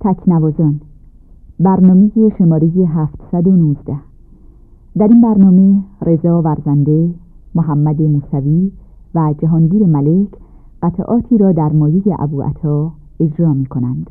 تکنوازان. برنامه شماره 719 در این برنامه رضا ورزنده محمد موسوی و جهانگیر ملک قطعاتی را در مایه ابو عطا اجرا می کنند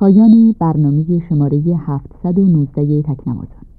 پایان برنامه شماره 719 تکنوازان.